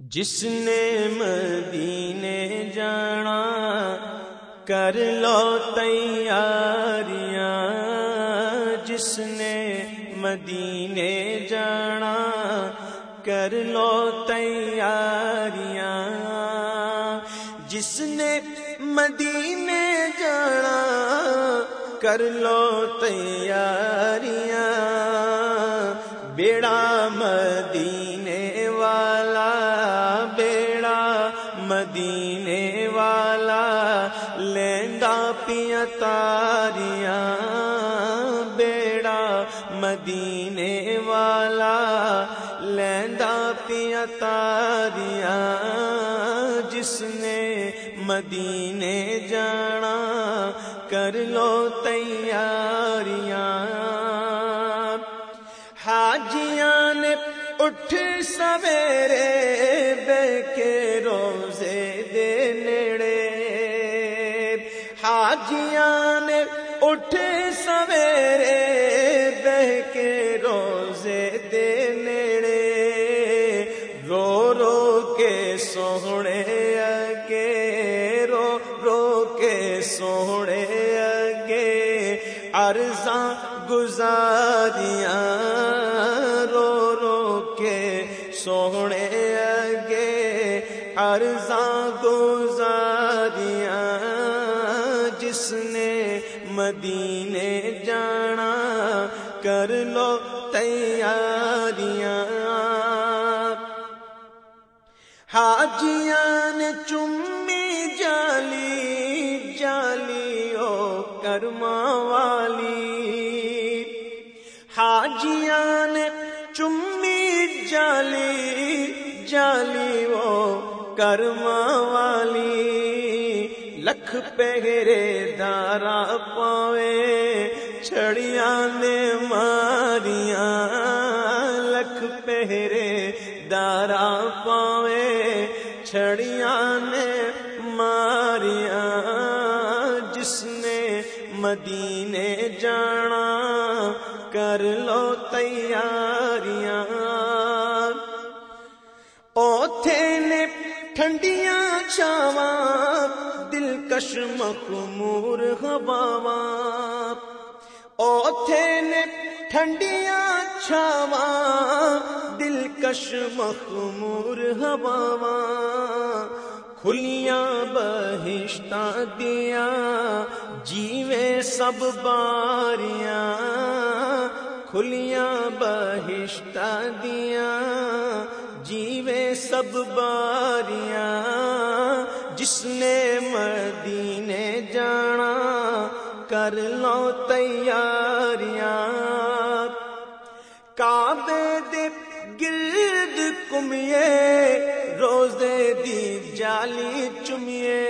جس نے مدینے جانا، کر لو تیاریاں۔ جس نے مدینے جانا، کر لو تیاریاں۔ جس نے مدینے جانا، کر لو تیاریاں۔ تاریاں بیڑا مدینے والا لیندا پیا تاریاں جس نے مدینے جانا، کر لو تیاریاں۔ حاجیاں نے اٹھ سویرے بے کے روزے دے نیڑے۔ حاجیاں نے اٹھ سویرے بہ کے روزے دے نیڑے، رو رو کے سونے اگے، رو رو کے سونے اگے ارزاں گزاریاں، رو رو کے سونے اگے ارزاں گزاریاں مدینے جانا کر لو تیاریاں۔ حاجیاں نے چمی جالی جالی او کرما والی۔ حاجیاں نے چمی جالی جالی او کرما والی۔ لکھ پہرے دارا پاوے، چھڑیاں نے ماریاں، لکھ پہرے دارا پاوے، چھڑیاں نے ماریاں، جس نے مدینے جانا، کر لو تیاریاں۔ اوتھے نے ٹھنڈیاں چھاواں دلکش مخمور ہواواں اوتھے نے ٹھنڈیاں چھاواں، دلکش مخمور ہواواں کھلیاں بہشتہ دیا جیویں سب باریاں۔ کھلیاں بہشتہ دیا جیویں سب باریاں۔ جس نے کر لو تیاریاں۔ کعبے دے گرد کمیے روزے دی جالی چمیے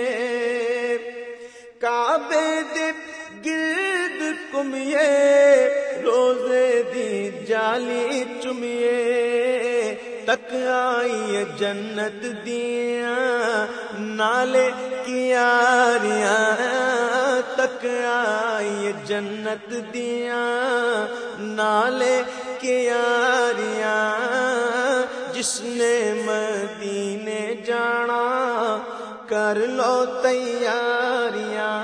کعبے دے گرد کمیے روزے دی جالی چمیے تک آئی جنت دیا نالے کیاریاں تک آئی جنت دیا نالے کیاریاں جس نے مدینے جانا، کر لو تیاریاں۔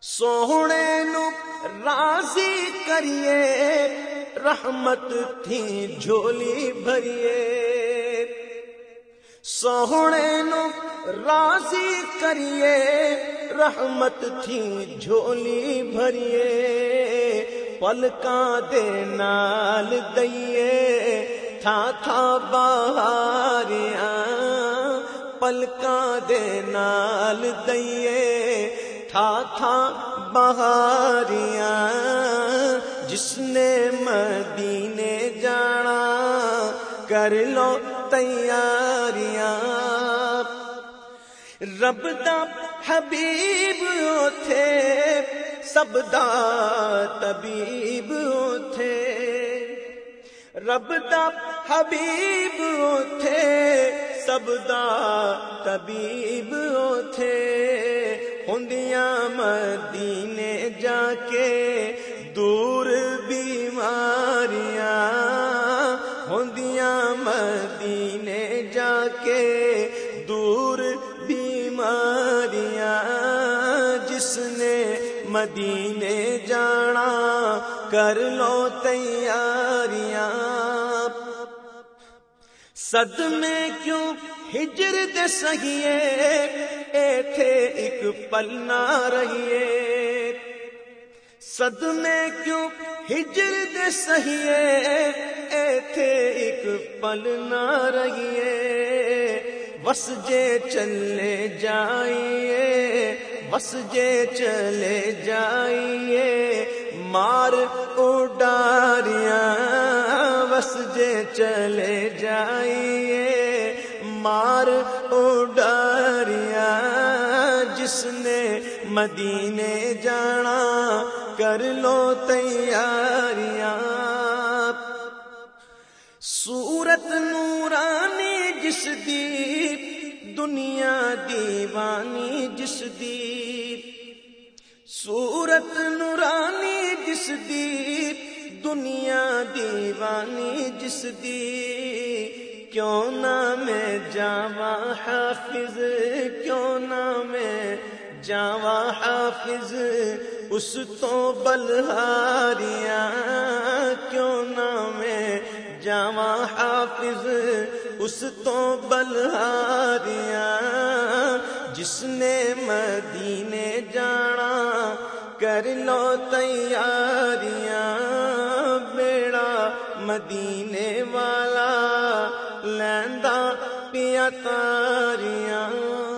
سونے نو راضی کریے رحمت تھی جھولی بھریے۔ سونے نو راضی کریے، رحمت تھی جھولی بھریے۔ پلکاں دے نال دئیے، تھا تھا باریاں پلکاں دے نال دئیے، تھا تھا بہاریاں۔ جس نے مدینے جانا، کر لو تیاریاں۔ رب دا حبیب تھے سب دا طبیب تھے رب دا حبیب تھے سب دا طبیب تھے ہندیاں مدینے جا کے دور بیماریاں ہندیاں مدینے جا کے دور بیماریاں جس نے مدینے جانا کر لو تیاریاں سد میں کیوں ہجر دے سہیے؟ اے تھے ایک پل نہ رہیے۔ سد میں کیوں؟ ہجر دے سہیے، اے تھے ایک پل نہ رہیے۔ بس جے چلے جائیے، بس جے چلے جائیے۔ مار اڈاریاں، بس جے چلے جائیے۔ مار اڈاریاں، جس نے مدینے جانا کر لو تیاریاں۔ سورت نورانی جس دی دنیا دیوانی جس دی سورت نورانی جس دی دنیا دیوانی جس دی کیوں نہ میں جاوا حافظ، کیوں نہ میں جاوا حافظ، اس تو بلہاریاں کیوں نہ میں جاوا حافظ؟ اس تو بلہاریاں جس نے مدینے جانا کر لو تیاریاں، بیڑا مدینے والا لیندا پیا تاریاں۔